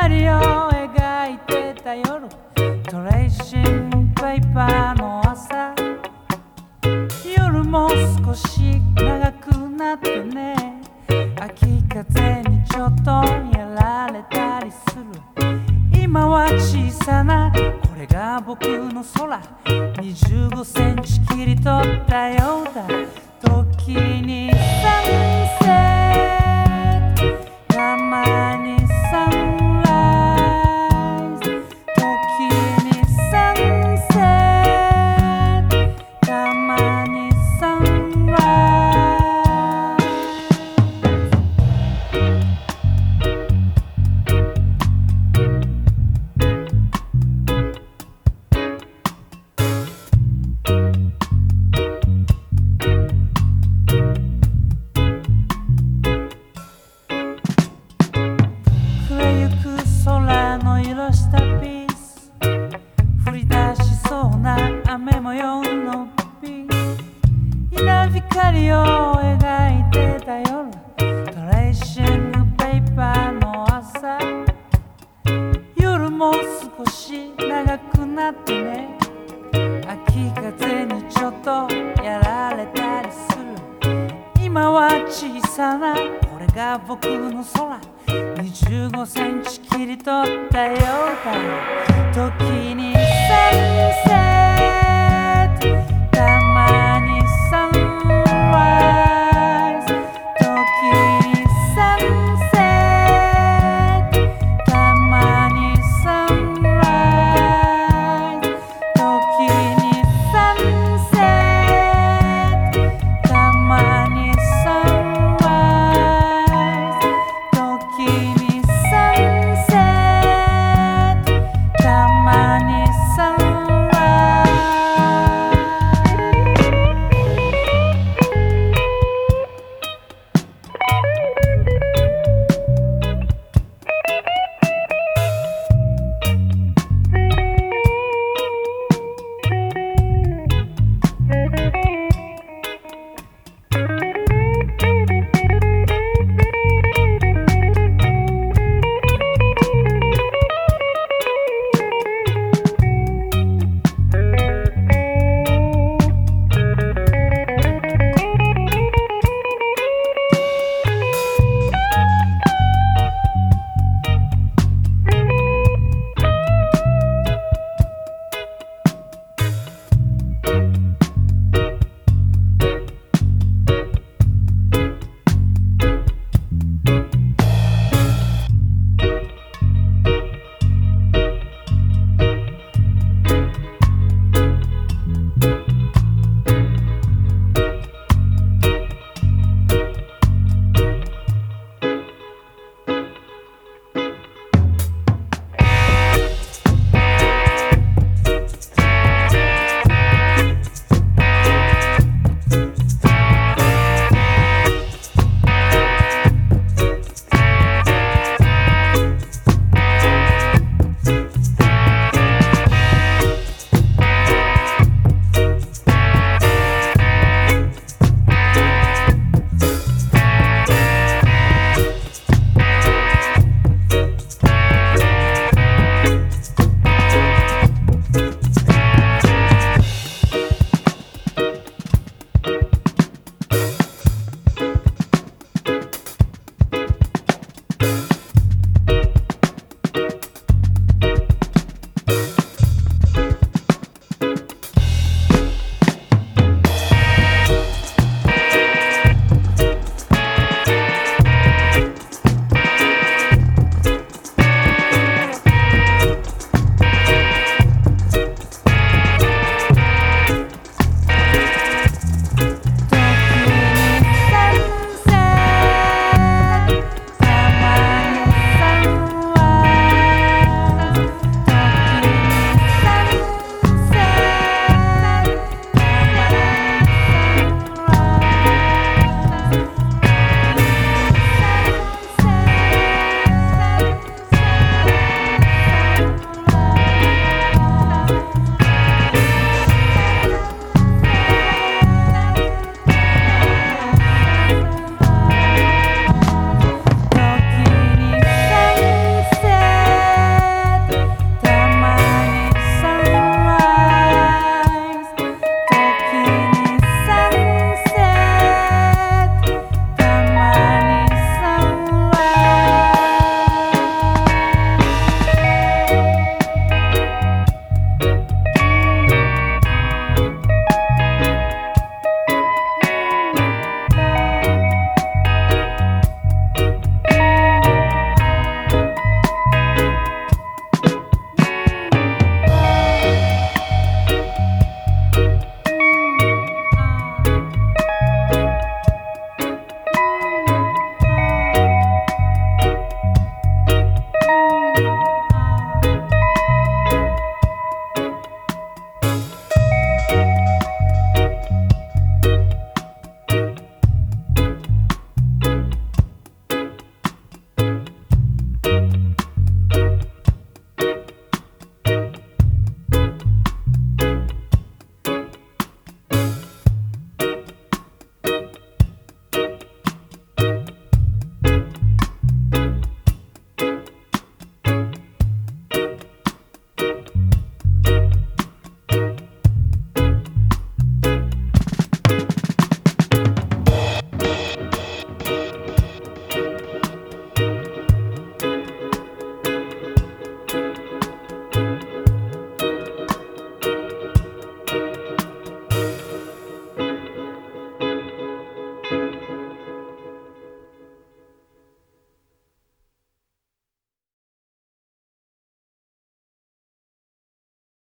光を描いてた夜トレーシングペーパーの朝。夜も少し長くなってね秋風にちょっとやられたりする。今は小さなこれが僕の空。25センチ切り取ったようだ。時にサ長くなってね。秋風にちょっとやられたりする。今は小さなこれが僕の空。25センチ切り取ったようだ時に